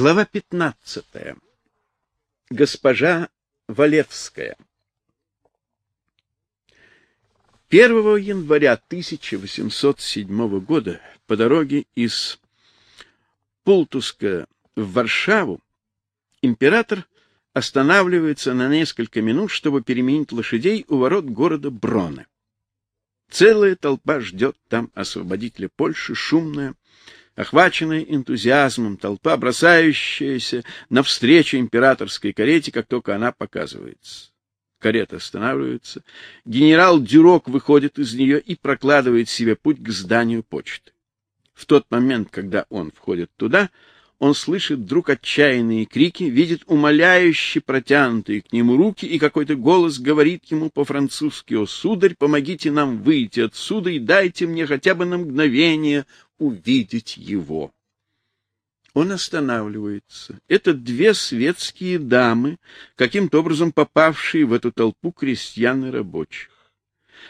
Глава 15. Госпожа Валевская. 1 января 1807 года по дороге из Пултуска в Варшаву император останавливается на несколько минут, чтобы переменить лошадей у ворот города Броны. Целая толпа ждет там освободителя Польши, шумная, охваченная энтузиазмом толпа, бросающаяся навстречу императорской карете, как только она показывается. Карета останавливается, генерал Дюрок выходит из нее и прокладывает себе путь к зданию почты. В тот момент, когда он входит туда, он слышит вдруг отчаянные крики, видит умоляюще протянутые к нему руки, и какой-то голос говорит ему по-французски: "О, сударь, помогите нам выйти отсюда и дайте мне хотя бы на мгновение увидеть его". Он останавливается. Это две светские дамы, каким-то образом попавшие в эту толпу крестьян и рабочих.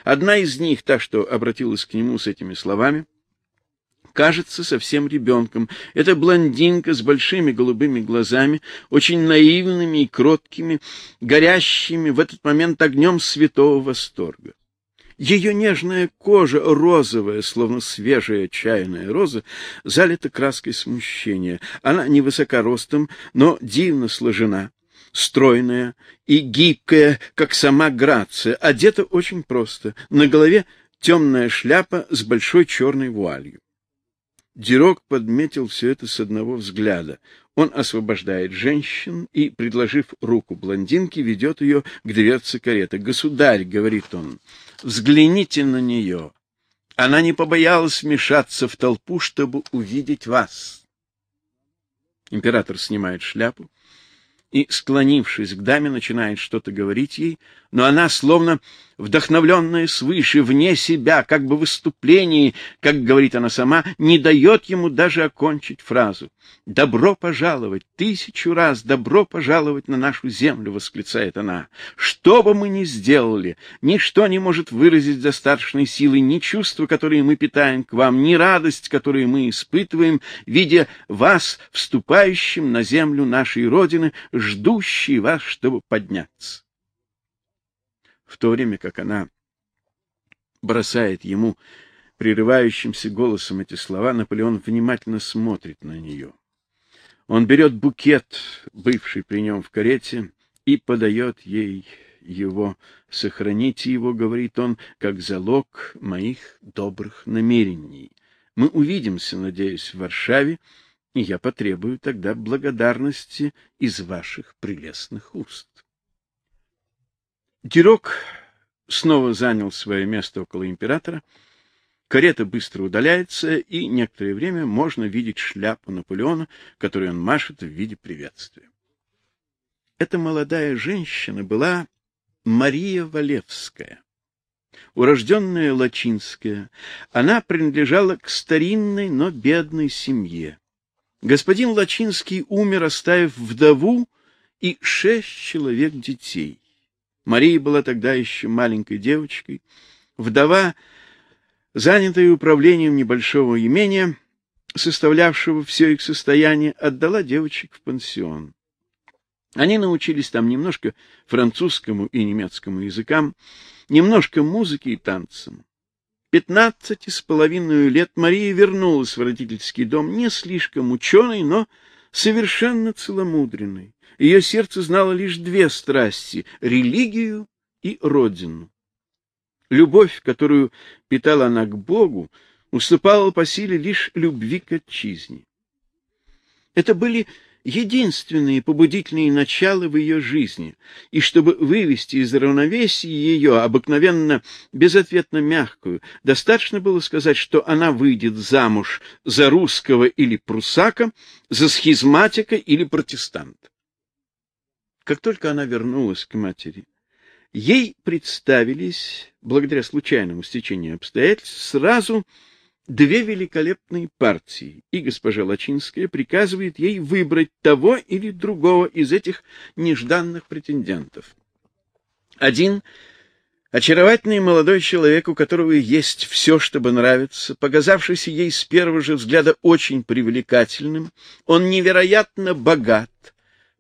Одна из них, та, что обратилась к нему с этими словами, кажется совсем ребенком. Это блондинка с большими голубыми глазами, очень наивными и кроткими, горящими в этот момент огнем святого восторга. Ее нежная кожа, розовая, словно свежая чайная роза, залита краской смущения. Она невысока ростом, но дивно сложена, стройная и гибкая, как сама Грация, одета очень просто. На голове темная шляпа с большой черной вуалью. Дирок подметил все это с одного взгляда. Он освобождает женщин и, предложив руку блондинке, ведет ее к дверце кареты. "Государь", говорит он. "Взгляните на нее. Она не побоялась вмешаться в толпу, чтобы увидеть вас". Император снимает шляпу, и, склонившись к даме, начинает что-то говорить ей, но она, словно вдохновленная свыше, вне себя, как бы в выступлении, как говорит она сама, не дает ему даже окончить фразу. «Добро пожаловать! Тысячу раз добро пожаловать на нашу землю!» — восклицает она. «Что бы мы ни сделали, ничто не может выразить старшей силы ни чувства, которые мы питаем к вам, ни радость, которую мы испытываем, видя вас, вступающим на землю нашей Родины, ждущий вас, чтобы подняться. В то время как она бросает ему прерывающимся голосом эти слова, Наполеон внимательно смотрит на нее. Он берет букет, бывший при нем в карете, и подает ей его. «Сохраните его, — говорит он, — как залог моих добрых намерений. Мы увидимся, надеюсь, в Варшаве, — и я потребую тогда благодарности из ваших прелестных уст. Дирок снова занял свое место около императора. Карета быстро удаляется, и некоторое время можно видеть шляпу Наполеона, которую он машет в виде приветствия. Эта молодая женщина была Мария Валевская. Урожденная Лачинская, она принадлежала к старинной, но бедной семье. Господин Лачинский умер, оставив вдову и шесть человек детей. Мария была тогда еще маленькой девочкой. Вдова, занятая управлением небольшого имения, составлявшего все их состояние, отдала девочек в пансион. Они научились там немножко французскому и немецкому языкам, немножко музыке и танцам. Пятнадцати с половиной лет Мария вернулась в родительский дом не слишком ученой, но совершенно целомудренной. Ее сердце знало лишь две страсти — религию и родину. Любовь, которую питала она к Богу, уступала по силе лишь любви к отчизне. Это были единственные побудительные начала в ее жизни, и чтобы вывести из равновесия ее, обыкновенно безответно мягкую, достаточно было сказать, что она выйдет замуж за русского или прусака, за схизматика или протестанта. Как только она вернулась к матери, ей представились, благодаря случайному стечению обстоятельств, сразу две великолепные партии, и госпожа Лачинская приказывает ей выбрать того или другого из этих нежданных претендентов. Один Очаровательный молодой человек, у которого есть все, чтобы нравиться, показавшийся ей с первого же взгляда очень привлекательным, он невероятно богат,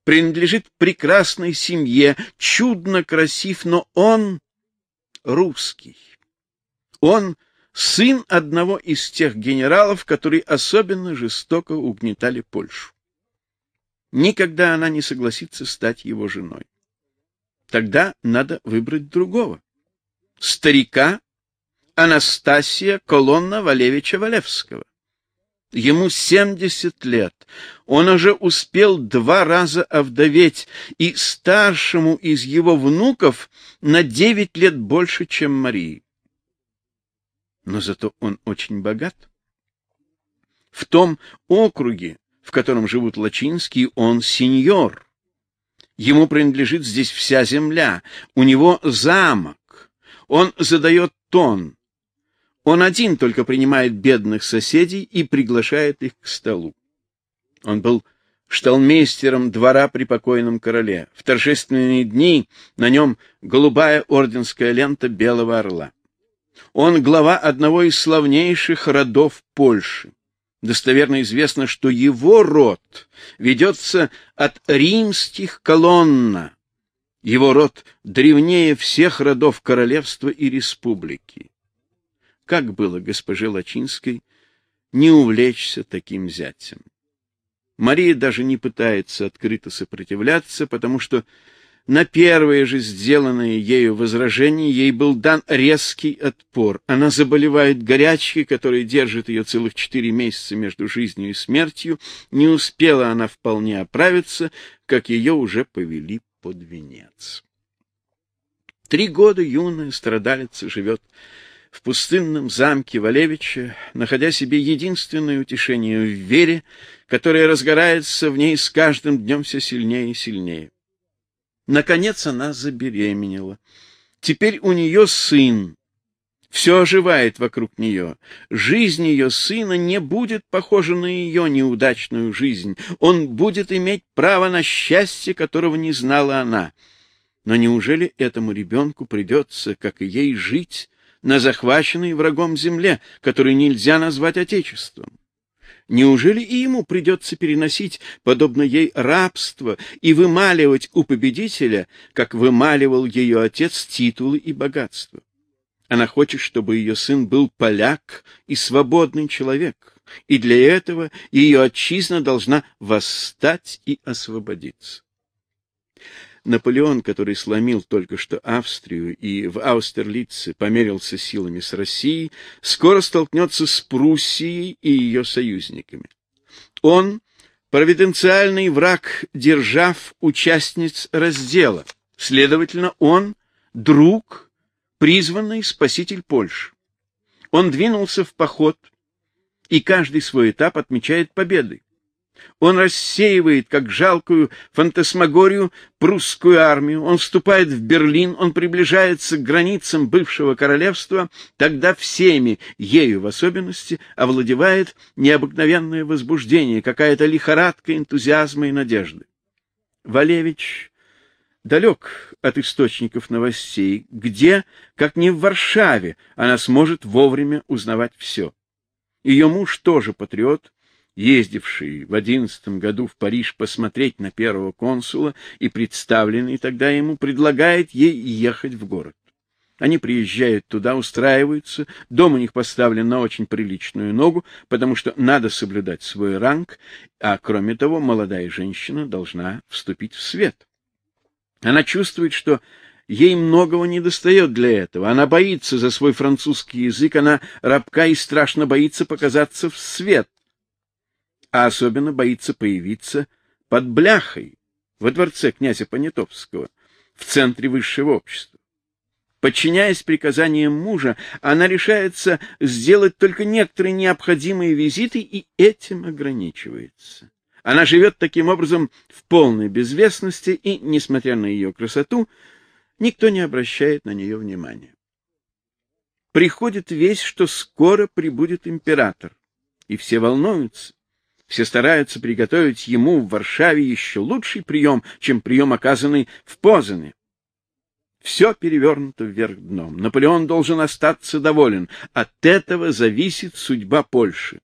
принадлежит прекрасной семье, чудно красив, но он русский. Он сын одного из тех генералов, которые особенно жестоко угнетали Польшу. Никогда она не согласится стать его женой. Тогда надо выбрать другого старика Анастасия Колонна Валевича Валевского. Ему 70 лет. Он уже успел два раза овдоветь, и старшему из его внуков на 9 лет больше, чем Марии. Но зато он очень богат. В том округе, в котором живут лачинские, он сеньор. Ему принадлежит здесь вся земля. У него замок. Он задает тон. Он один только принимает бедных соседей и приглашает их к столу. Он был шталмейстером двора при покойном короле. В торжественные дни на нем голубая орденская лента белого орла. Он глава одного из славнейших родов Польши. Достоверно известно, что его род ведется от римских колонна, его род древнее всех родов королевства и республики. Как было госпоже Лачинской не увлечься таким зятем? Мария даже не пытается открыто сопротивляться, потому что на первое же сделанное ею возражение ей был дан резкий отпор. Она заболевает горячкой, которая держит ее целых четыре месяца между жизнью и смертью. Не успела она вполне оправиться, как ее уже повели под венец. Три года юная страдалица живет в пустынном замке Валевича, находя себе единственное утешение в вере, которая разгорается в ней с каждым днем все сильнее и сильнее. Наконец она забеременела. Теперь у нее сын. Все оживает вокруг нее. Жизнь ее сына не будет похожа на ее неудачную жизнь. Он будет иметь право на счастье, которого не знала она. Но неужели этому ребенку придется, как и ей, жить на захваченной врагом земле, которую нельзя назвать отечеством? Неужели и ему придется переносить, подобно ей, рабство и вымаливать у победителя, как вымаливал ее отец, титулы и богатство? Она хочет, чтобы ее сын был поляк и свободный человек, и для этого ее отчизна должна восстать и освободиться. Наполеон, который сломил только что Австрию и в Аустерлице померился силами с Россией, скоро столкнется с Пруссией и ее союзниками. Он провиденциальный враг держав участниц раздела. Следовательно, он друг призванный спаситель Польши. Он двинулся в поход, и каждый свой этап отмечает победой. Он рассеивает, как жалкую фантасмагорию, прусскую армию, он вступает в Берлин, он приближается к границам бывшего королевства, тогда всеми, ею в особенности, овладевает необыкновенное возбуждение, какая-то лихорадка энтузиазма и надежды. Валевич далек от источников новостей, где, как не в Варшаве, она сможет вовремя узнавать все. Ее муж тоже патриот, ездивший в одиннадцатом году в Париж посмотреть на первого консула и представленный тогда ему, предлагает ей ехать в город. Они приезжают туда, устраиваются, дом у них поставлен на очень приличную ногу, потому что надо соблюдать свой ранг, а кроме того, молодая женщина должна вступить в свет. Она чувствует, что ей многого недостает для этого. Она боится за свой французский язык, она рабка и страшно боится показаться в свет. А особенно боится появиться под бляхой во дворце князя Понятовского, в центре высшего общества. Подчиняясь приказаниям мужа, она решается сделать только некоторые необходимые визиты и этим ограничивается. Она живет таким образом в полной безвестности, и, несмотря на ее красоту, никто не обращает на нее внимания. Приходит весть, что скоро прибудет император, и все волнуются. Все стараются приготовить ему в Варшаве еще лучший прием, чем прием, оказанный в Позане. Все перевернуто вверх дном. Наполеон должен остаться доволен. От этого зависит судьба Польши.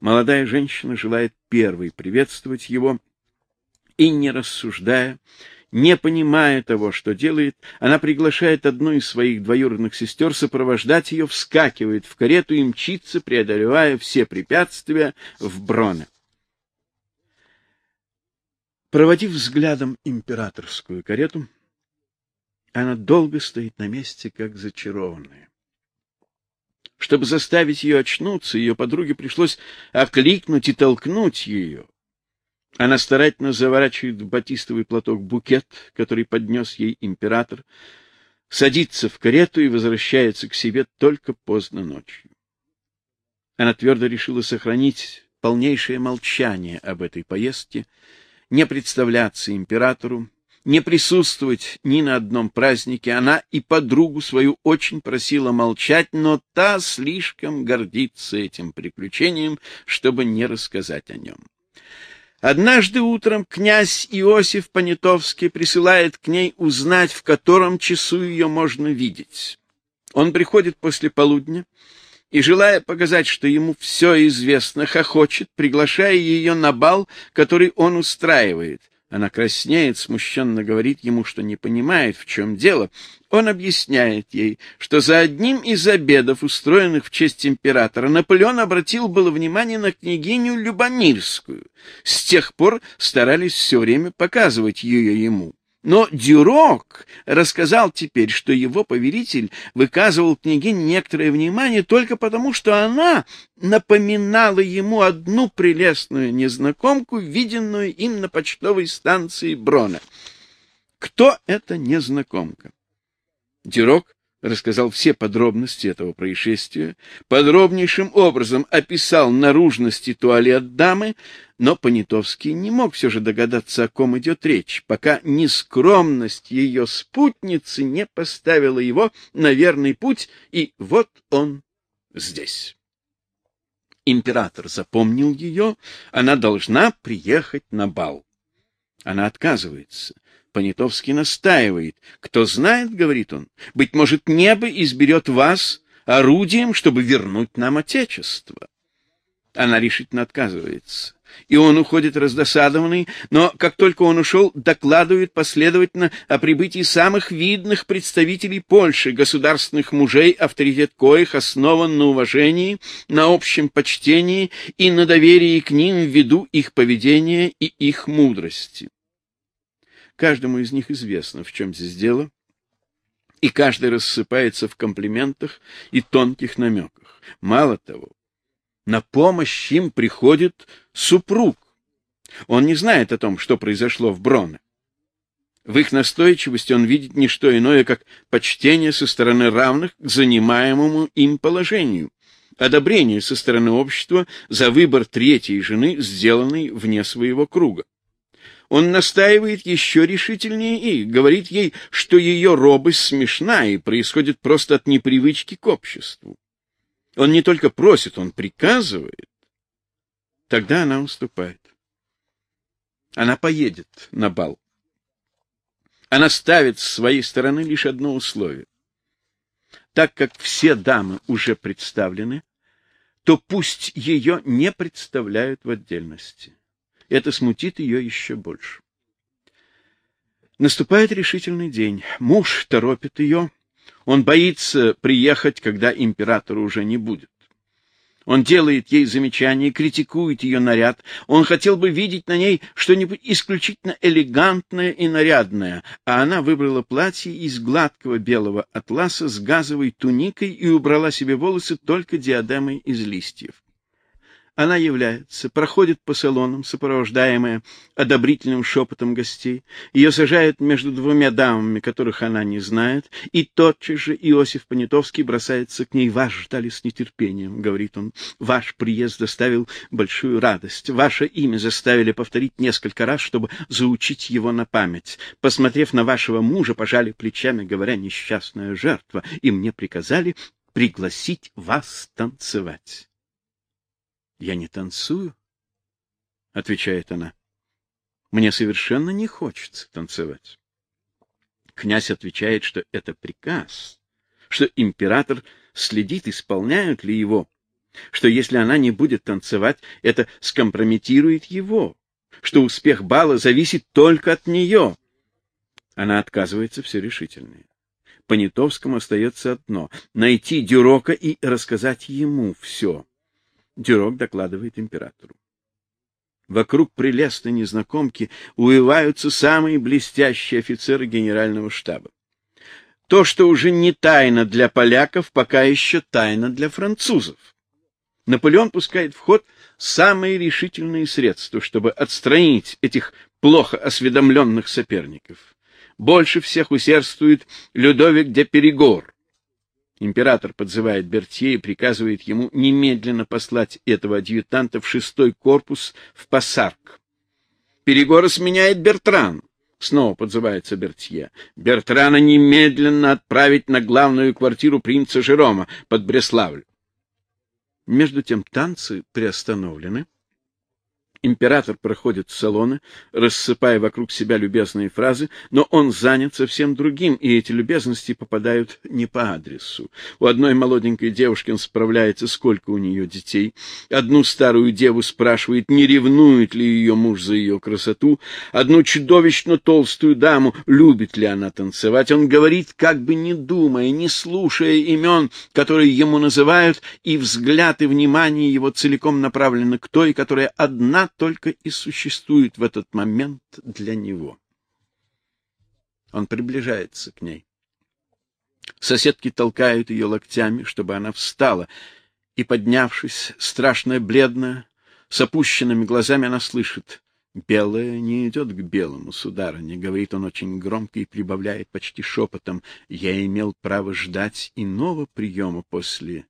Молодая женщина желает первой приветствовать его и не рассуждая, не понимая того, что делает, она приглашает одну из своих двоюродных сестер сопровождать ее, вскакивает в карету и мчится, преодолевая все препятствия в Броне. Проводив взглядом императорскую карету, она долго стоит на месте, как зачарованная. Чтобы заставить ее очнуться, ее подруге пришлось окликнуть и толкнуть ее. Она старательно заворачивает в батистовый платок букет, который поднес ей император, садится в карету и возвращается к себе только поздно ночью. Она твердо решила сохранить полнейшее молчание об этой поездке, не представляться императору, не присутствовать ни на одном празднике. Она и подругу свою очень просила молчать, но та слишком гордится этим приключением, чтобы не рассказать о нем. Однажды утром князь Иосиф Понятовский присылает к ней узнать, в котором часу ее можно видеть. Он приходит после полудня, и, желая показать, что ему все известно, хохочет, приглашая ее на бал, который он устраивает. Она краснеет, смущенно говорит ему, что не понимает, в чем дело. Он объясняет ей, что за одним из обедов, устроенных в честь императора, Наполеон обратил было внимание на княгиню Любомирскую. С тех пор старались все время показывать ее ему. Но Дюрок рассказал теперь, что его повелитель выказывал княгине некоторое внимание только потому, что она напоминала ему одну прелестную незнакомку, виденную им на почтовой станции Брона. Кто эта незнакомка? Дюрок рассказал все подробности этого происшествия, подробнейшим образом описал наружность и туалет дамы, но Понятовский не мог все же догадаться, о ком идет речь, пока нескромность ее спутницы не поставила его на верный путь, и вот он здесь. Император запомнил ее, она должна приехать на бал. Она отказывается. Понятовский настаивает. Кто знает, говорит он, быть может, небо изберет вас орудием, чтобы вернуть нам отечество. Она решительно отказывается. И он уходит раздосадованный, но как только он ушел, докладывает последовательно о прибытии самых видных представителей Польши, государственных мужей, авторитет коих основан на уважении, на общем почтении и на доверии к ним ввиду их поведения и их мудрости. Каждому из них известно, в чем здесь дело, и каждый рассыпается в комплиментах и тонких намеках. Мало того, на помощь им приходит супруг. Он не знает о том, что произошло в Броне. В их настойчивости он видит не что иное, как почтение со стороны равных к занимаемому им положению, одобрение со стороны общества за выбор третьей жены, сделанный вне своего круга. Он настаивает еще решительнее и говорит ей, что ее робость смешна и происходит просто от непривычки к обществу. Он не только просит, он приказывает. Тогда она уступает. Она поедет на бал. Она ставит с своей стороны лишь одно условие. Так как все дамы уже представлены, то пусть ее не представляют в отдельности. Это смутит ее еще больше. Наступает решительный день. Муж торопит ее. Он боится приехать, когда императора уже не будет. Он делает ей замечания, критикует ее наряд. Он хотел бы видеть на ней что-нибудь исключительно элегантное и нарядное, а она выбрала платье из гладкого белого атласа с газовой туникой и убрала себе волосы только диадемой из листьев. Она является, проходит по салонам, сопровождаемая одобрительным шепотом гостей. Ее сажают между двумя дамами, которых она не знает, и тотчас же Иосиф Понятовский бросается к ней. «Вас ждали с нетерпением», — говорит он. «Ваш приезд доставил большую радость. Ваше имя заставили повторить несколько раз, чтобы заучить его на память. Посмотрев на вашего мужа, пожали плечами, говоря «несчастная жертва», и мне приказали пригласить вас танцевать. Я не танцую, отвечает она. Мне совершенно не хочется танцевать. Князь отвечает, что это приказ, что император следит, исполняют ли его, что если она не будет танцевать, это скомпрометирует его, что успех бала зависит только от нее. Она отказывается все решительнее. Понятовскому остается одно — найти Дюрока и рассказать ему все. Дюрок докладывает императору. Вокруг прелестной незнакомки увиваются самые блестящие офицеры генерального штаба. То, что уже не тайна для поляков, пока еще тайна для французов. Наполеон пускает в ход самые решительные средства, чтобы отстранить этих плохо осведомленных соперников. Больше всех усердствует Людовик де Перегор. Император подзывает Бертье и приказывает ему немедленно послать этого адъютанта в шестой корпус в Пассарк. Перегора сменяет Бертран. Снова подзывается Бертье. Бертрана немедленно отправить на главную квартиру принца Жерома под Бреславль. Между тем танцы приостановлены. Император проходит в салоны, рассыпая вокруг себя любезные фразы, но он занят совсем другим, и эти любезности попадают не по адресу. У одной молоденькой девушки он справляется, сколько у нее детей. Одну старую деву спрашивает, не ревнует ли ее муж за ее красоту. Одну чудовищно толстую даму, любит ли она танцевать. Он говорит, как бы не думая, не слушая имен, которые ему называют, и взгляд и внимание его целиком направлены к той, которая одна только и существует в этот момент для него. Он приближается к ней. Соседки толкают ее локтями, чтобы она встала, и, поднявшись, страшная бледная, с опущенными глазами она слышит. «Белое не идет к белому, сударыня», — говорит он очень громко и прибавляет почти шепотом. «Я имел право ждать иного приема после...»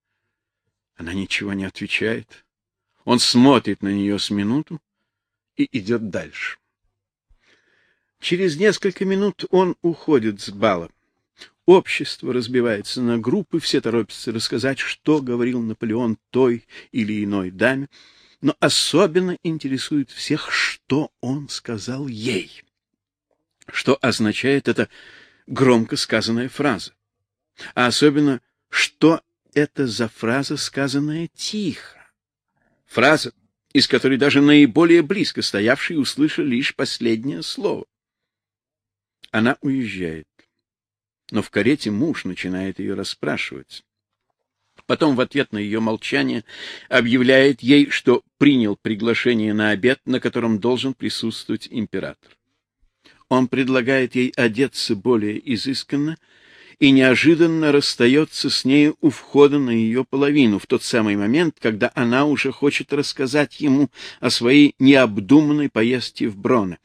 Она ничего не отвечает. Он смотрит на нее с минуту и идет дальше. Через несколько минут он уходит с бала. Общество разбивается на группы, все торопятся рассказать, что говорил Наполеон той или иной даме, но особенно интересует всех, что он сказал ей. Что означает эта громко сказанная фраза? А особенно, что это за фраза, сказанная тихо? Фраза, из которой даже наиболее близко стоявшие услышали лишь последнее слово. Она уезжает. Но в карете муж начинает ее расспрашивать. Потом в ответ на ее молчание объявляет ей, что принял приглашение на обед, на котором должен присутствовать император. Он предлагает ей одеться более изысканно и неожиданно расстается с нею у входа на ее половину, в тот самый момент, когда она уже хочет рассказать ему о своей необдуманной поездке в Броне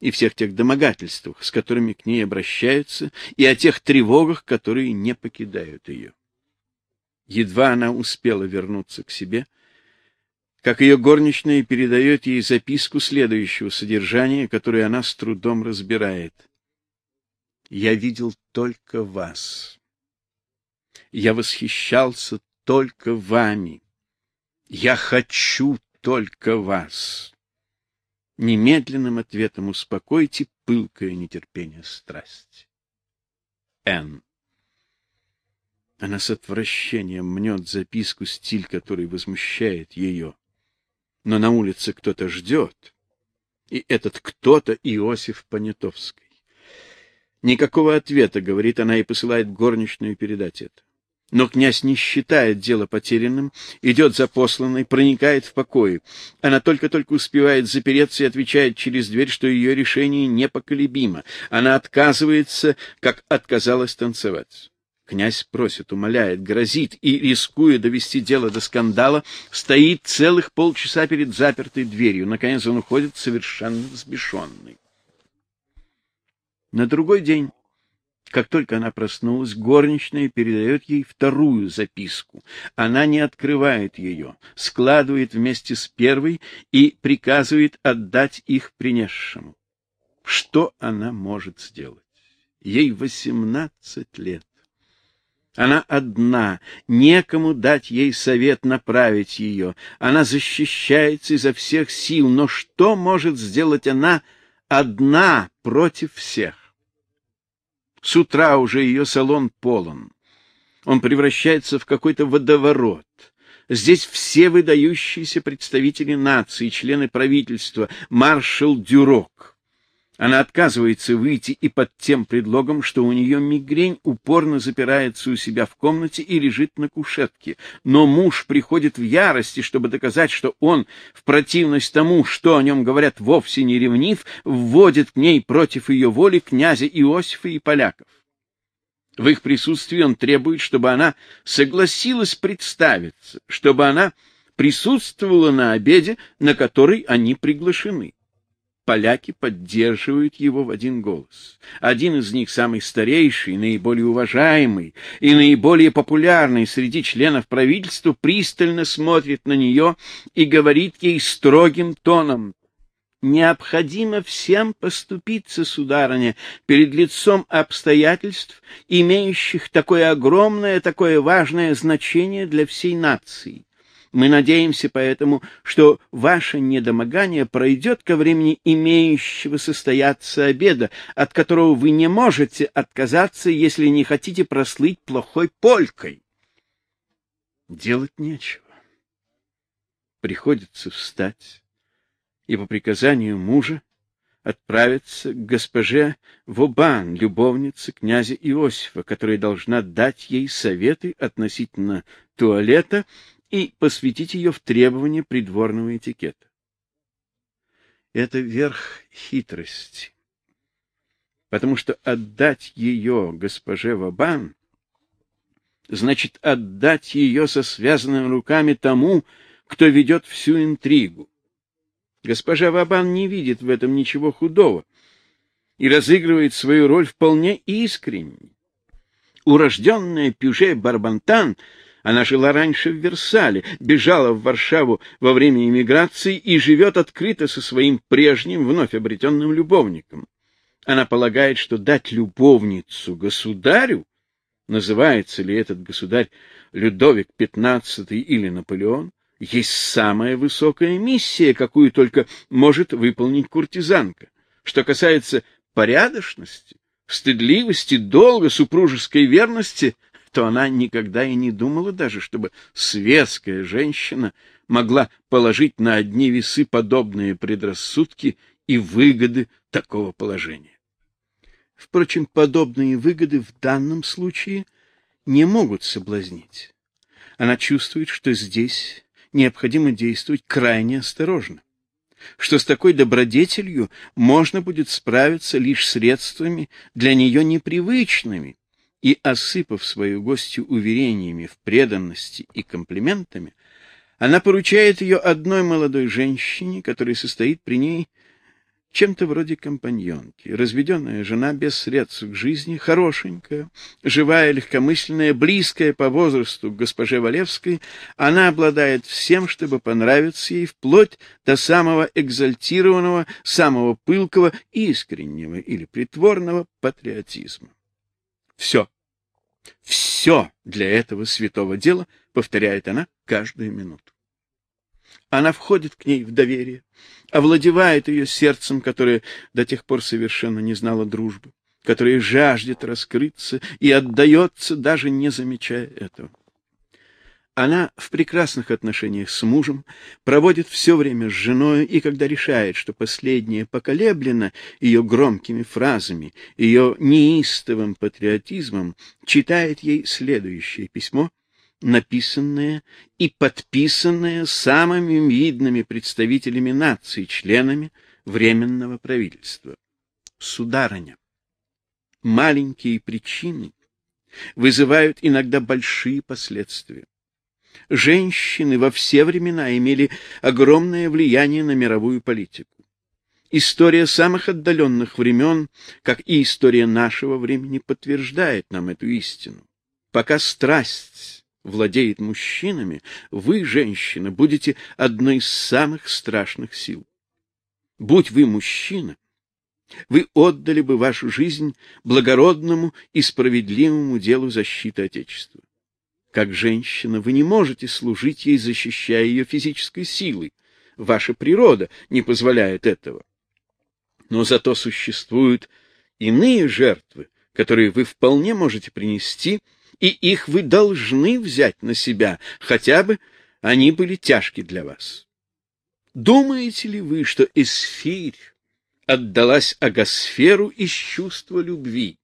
и всех тех домогательствах, с которыми к ней обращаются, и о тех тревогах, которые не покидают ее. Едва она успела вернуться к себе, как ее горничная передает ей записку следующего содержания, которую она с трудом разбирает — я видел только вас. Я восхищался только вами. Я хочу только вас. Немедленным ответом успокойте пылкое нетерпение страсти. Н. Она с отвращением мнет записку, стиль который возмущает ее. Но на улице кто-то ждет, и этот кто-то Иосиф Понятовский. Никакого ответа, говорит она и посылает горничную передать это. Но князь не считает дело потерянным, идет за посланной, проникает в покои. Она только-только успевает запереться и отвечает через дверь, что ее решение непоколебимо. Она отказывается, как отказалась танцевать. Князь просит, умоляет, грозит и, рискуя довести дело до скандала, стоит целых полчаса перед запертой дверью. Наконец он уходит совершенно взбешенный. На другой день, как только она проснулась, горничная передает ей вторую записку. Она не открывает ее, складывает вместе с первой и приказывает отдать их принесшему. Что она может сделать? Ей восемнадцать лет. Она одна, некому дать ей совет направить ее. Она защищается изо всех сил, но что может сделать она одна против всех? С утра уже ее салон полон. Он превращается в какой-то водоворот. Здесь все выдающиеся представители нации, члены правительства, маршал Дюрок. Она отказывается выйти и под тем предлогом, что у нее мигрень, упорно запирается у себя в комнате и лежит на кушетке. Но муж приходит в ярости, чтобы доказать, что он, в противность тому, что о нем говорят, вовсе не ревнив, вводит к ней против ее воли князя Иосифа и поляков. В их присутствии он требует, чтобы она согласилась представиться, чтобы она присутствовала на обеде, на который они приглашены поляки поддерживают его в один голос. Один из них, самый старейший, наиболее уважаемый и наиболее популярный среди членов правительства, пристально смотрит на нее и говорит ей строгим тоном, Необходимо всем поступиться, сударыня, перед лицом обстоятельств, имеющих такое огромное, такое важное значение для всей нации. Мы надеемся поэтому, что ваше недомогание пройдет ко времени имеющего состояться обеда, от которого вы не можете отказаться, если не хотите прослыть плохой полькой. Делать нечего. Приходится встать и по приказанию мужа отправиться к госпоже Вобан, любовнице князя Иосифа, которая должна дать ей советы относительно туалета и посвятить ее в требования придворного этикета. Это верх хитрости, потому что отдать ее госпоже Вабан значит отдать ее со связанными руками тому, кто ведет всю интригу. Госпожа Вабан не видит в этом ничего худого и разыгрывает свою роль вполне искренне. Урожденная Пюже Барбантан — она жила раньше в Версале, бежала в Варшаву во время эмиграции и живет открыто со своим прежним, вновь обретенным любовником. Она полагает, что дать любовницу государю, называется ли этот государь Людовик XV или Наполеон, есть самая высокая миссия, какую только может выполнить куртизанка. Что касается порядочности, стыдливости, долга, супружеской верности, то она никогда и не думала даже, чтобы светская женщина могла положить на одни весы подобные предрассудки и выгоды такого положения. Впрочем, подобные выгоды в данном случае не могут соблазнить. Она чувствует, что здесь необходимо действовать крайне осторожно, что с такой добродетелью можно будет справиться лишь средствами для нее непривычными, и, осыпав свою гостью уверениями в преданности и комплиментами, она поручает ее одной молодой женщине, которая состоит при ней чем-то вроде компаньонки. Разведенная жена без средств к жизни, хорошенькая, живая, легкомысленная, близкая по возрасту к госпоже Валевской, она обладает всем, чтобы понравиться ей, вплоть до самого экзальтированного, самого пылкого, искреннего или притворного патриотизма. Все все для этого святого дела, повторяет она каждую минуту. Она входит к ней в доверие, овладевает ее сердцем, которое до тех пор совершенно не знало дружбы, которое жаждет раскрыться и отдается, даже не замечая этого. Она в прекрасных отношениях с мужем, проводит все время с женой, и когда решает, что последняя поколеблена ее громкими фразами, ее неистовым патриотизмом, читает ей следующее письмо, написанное и подписанное самыми видными представителями нации, членами Временного правительства. Сударыня, маленькие причины вызывают иногда большие последствия. Женщины во все времена имели огромное влияние на мировую политику. История самых отдаленных времен, как и история нашего времени, подтверждает нам эту истину. Пока страсть владеет мужчинами, вы, женщины, будете одной из самых страшных сил. Будь вы мужчина, вы отдали бы вашу жизнь благородному и справедливому делу защиты Отечества. Как женщина вы не можете служить ей, защищая ее физической силой. Ваша природа не позволяет этого. Но зато существуют иные жертвы, которые вы вполне можете принести, и их вы должны взять на себя, хотя бы они были тяжки для вас. Думаете ли вы, что Эсфирь отдалась Агасферу из чувства любви?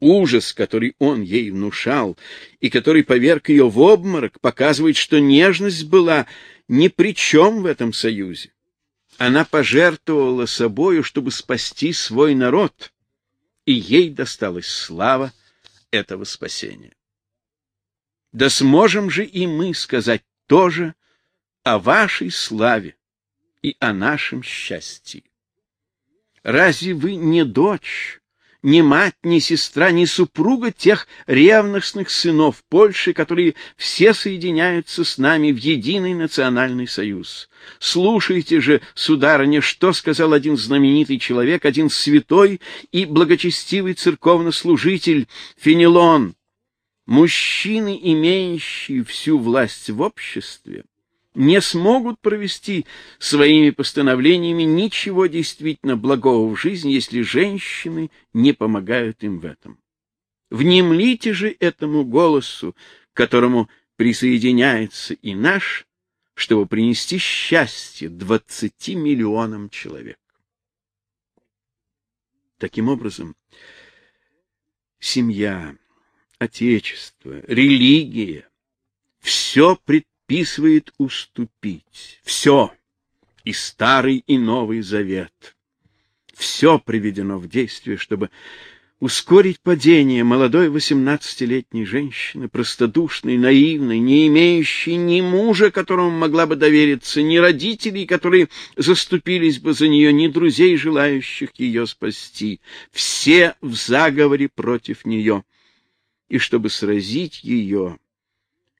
Ужас, который он ей внушал, и который поверг ее в обморок, показывает, что нежность была ни при чем в этом союзе. Она пожертвовала собою, чтобы спасти свой народ, и ей досталась слава этого спасения. Да сможем же и мы сказать тоже о вашей славе и о нашем счастье. Разве вы не дочь, ни мать, ни сестра, ни супруга тех ревностных сынов Польши, которые все соединяются с нами в единый национальный союз. Слушайте же, сударыня, что сказал один знаменитый человек, один святой и благочестивый церковнослужитель Фенелон. Мужчины, имеющие всю власть в обществе, не смогут провести своими постановлениями ничего действительно благого в жизни, если женщины не помогают им в этом. Внемлите же этому голосу, к которому присоединяется и наш, чтобы принести счастье двадцати миллионам человек. Таким образом, семья, отечество, религия все пред предписывает уступить. Все, и Старый, и Новый Завет. Все приведено в действие, чтобы ускорить падение молодой восемнадцатилетней женщины, простодушной, наивной, не имеющей ни мужа, которому могла бы довериться, ни родителей, которые заступились бы за нее, ни друзей, желающих ее спасти. Все в заговоре против нее. И чтобы сразить ее,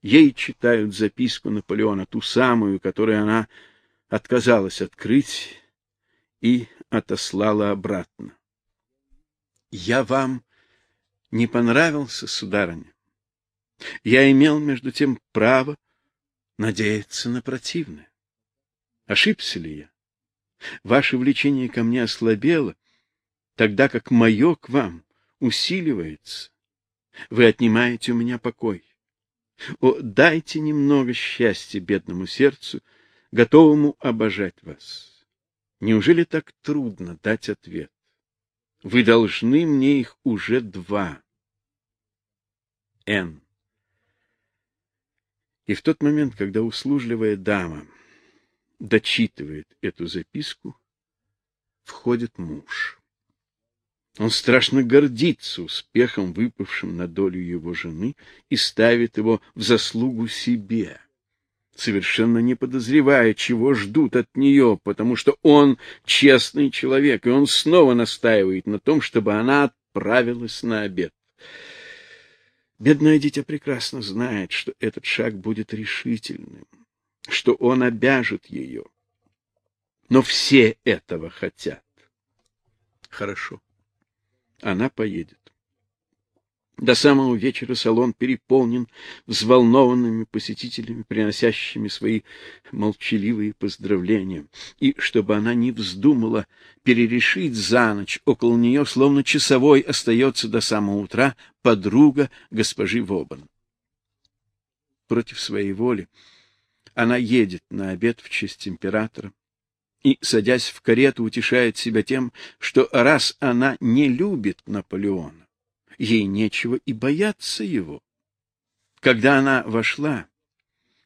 Ей читают записку Наполеона, ту самую, которую она отказалась открыть и отослала обратно. Я вам не понравился, сударыня. Я имел между тем право надеяться на противное. Ошибся ли я? Ваше влечение ко мне ослабело, тогда как мое к вам усиливается. Вы отнимаете у меня покой. О, дайте немного счастья бедному сердцу, готовому обожать вас. Неужели так трудно дать ответ? Вы должны мне их уже два. Н. И в тот момент, когда услужливая дама дочитывает эту записку, входит муж. Он страшно гордится успехом, выпавшим на долю его жены, и ставит его в заслугу себе, совершенно не подозревая, чего ждут от нее, потому что он честный человек, и он снова настаивает на том, чтобы она отправилась на обед. Бедное дитя прекрасно знает, что этот шаг будет решительным, что он обяжет ее. Но все этого хотят. Хорошо она поедет. До самого вечера салон переполнен взволнованными посетителями, приносящими свои молчаливые поздравления. И чтобы она не вздумала перерешить за ночь, около нее, словно часовой, остается до самого утра подруга госпожи Вобан. Против своей воли она едет на обед в честь императора, и, садясь в карету, утешает себя тем, что раз она не любит Наполеона, ей нечего и бояться его. Когда она вошла,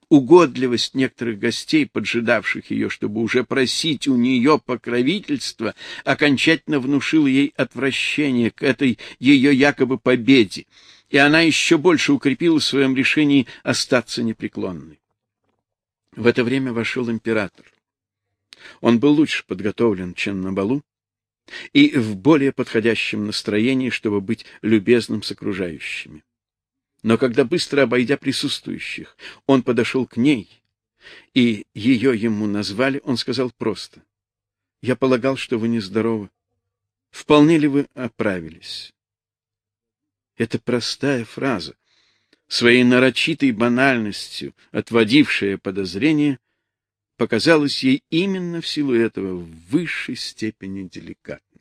угодливость некоторых гостей, поджидавших ее, чтобы уже просить у нее покровительства, окончательно внушила ей отвращение к этой ее якобы победе, и она еще больше укрепила в своем решении остаться непреклонной. В это время вошел император. Он был лучше подготовлен, чем на балу, и в более подходящем настроении, чтобы быть любезным с окружающими. Но когда быстро обойдя присутствующих, он подошел к ней, и ее ему назвали, он сказал просто: "Я полагал, что вы нездоровы. Вполне ли вы оправились?" Это простая фраза, своей нарочитой банальностью отводившая подозрение, показалось ей именно в силу этого в высшей степени деликатной.